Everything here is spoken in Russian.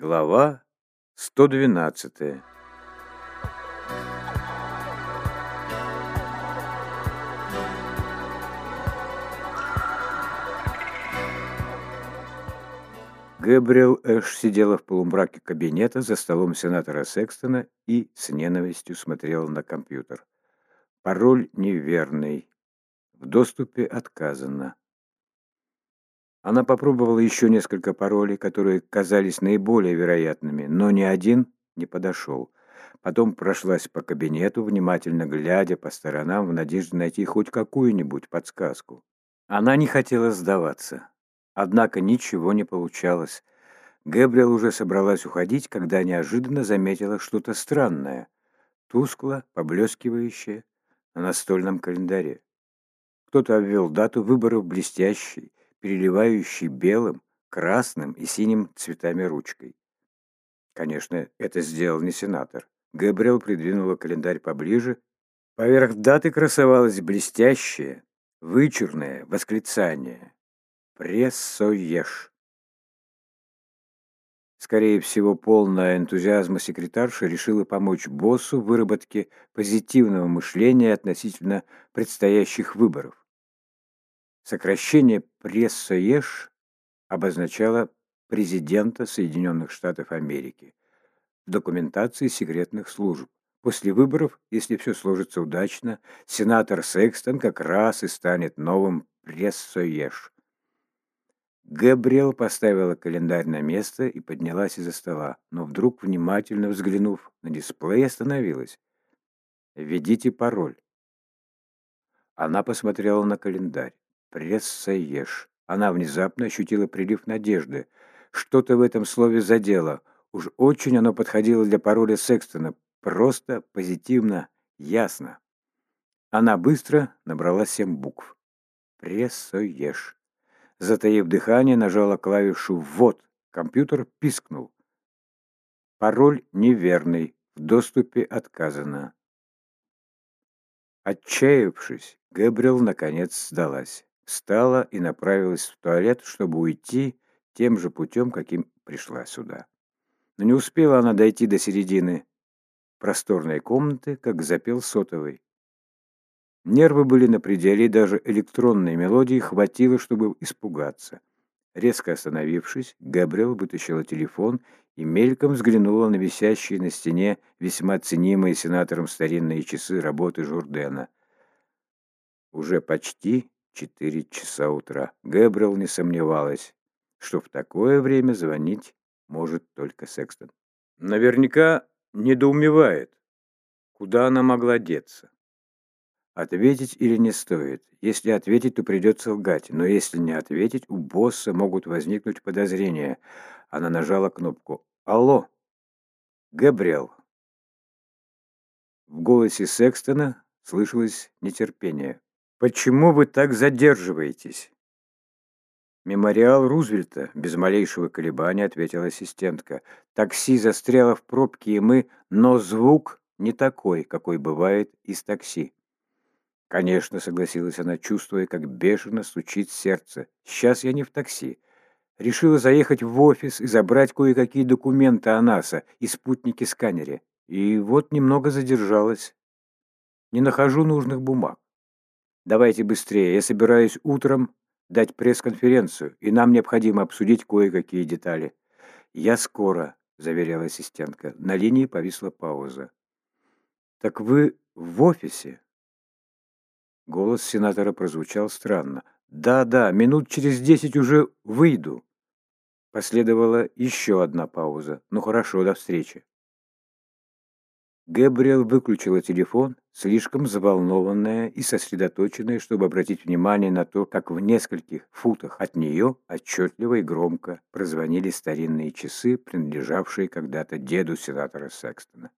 Глава 112 Гэбриэл Эш сидела в полумраке кабинета за столом сенатора Секстона и с ненавистью смотрела на компьютер. Пароль неверный. В доступе отказано. Она попробовала еще несколько паролей, которые казались наиболее вероятными, но ни один не подошел. Потом прошлась по кабинету, внимательно глядя по сторонам в надежде найти хоть какую-нибудь подсказку. Она не хотела сдаваться. Однако ничего не получалось. Гэбриэл уже собралась уходить, когда неожиданно заметила что-то странное, тускло, поблескивающее на настольном календаре. Кто-то обвел дату выборов блестящей, переливающей белым, красным и синим цветами ручкой. Конечно, это сделал не сенатор. Габриэл придвинула календарь поближе. Поверх даты красовалось блестящее, вычурное восклицание. «Прессоешь». Скорее всего, полная энтузиазма секретарша решила помочь боссу в выработке позитивного мышления относительно предстоящих выборов. Сокращение «Прессоеш» обозначало президента Соединенных Штатов Америки в документации секретных служб. После выборов, если все сложится удачно, сенатор Секстон как раз и станет новым «Прессоеш». Габриэл поставила календарь на место и поднялась из-за стола, но вдруг, внимательно взглянув на дисплей, остановилась. «Введите пароль». Она посмотрела на календарь. «Прессоешь». Она внезапно ощутила прилив надежды. Что-то в этом слове задело. Уж очень оно подходило для пароля Секстона. Просто, позитивно, ясно. Она быстро набрала семь букв. «Прессоешь». Затаив дыхание, нажала клавишу «Ввод». Компьютер пискнул. Пароль неверный. В доступе отказано. Отчаявшись, Гэбриэл наконец сдалась встала и направилась в туалет, чтобы уйти тем же путем, каким пришла сюда. Но не успела она дойти до середины просторной комнаты, как запел сотовый. Нервы были на пределе, даже электронной мелодии хватило, чтобы испугаться. Резко остановившись, Габриэл вытащила телефон и мельком взглянула на висящие на стене весьма ценимые сенатором старинные часы работы Журдена. Уже почти четыре часа утра. Гэбриэл не сомневалась, что в такое время звонить может только Секстон. Наверняка недоумевает, куда она могла деться. Ответить или не стоит. Если ответить, то придется лгать. Но если не ответить, у босса могут возникнуть подозрения. Она нажала кнопку. «Алло!» «Габриэл!» В голосе Секстона слышалось нетерпение. «Почему вы так задерживаетесь?» «Мемориал Рузвельта», — без малейшего колебания ответила ассистентка. «Такси застряло в пробке, и мы... Но звук не такой, какой бывает из такси». «Конечно», — согласилась она, чувствуя, как бешено стучит сердце. «Сейчас я не в такси. Решила заехать в офис и забрать кое-какие документы о НАСА и спутники-сканере. И вот немного задержалась. Не нахожу нужных бумаг. Давайте быстрее. Я собираюсь утром дать пресс-конференцию, и нам необходимо обсудить кое-какие детали. Я скоро, заверяла ассистентка. На линии повисла пауза. Так вы в офисе? Голос сенатора прозвучал странно. Да, да, минут через десять уже выйду. Последовала еще одна пауза. Ну хорошо, до встречи. Гэбриэл выключила телефон, слишком заволнованная и сосредоточенная, чтобы обратить внимание на то, как в нескольких футах от нее отчетливо и громко прозвонили старинные часы, принадлежавшие когда-то деду сенатора Секстона.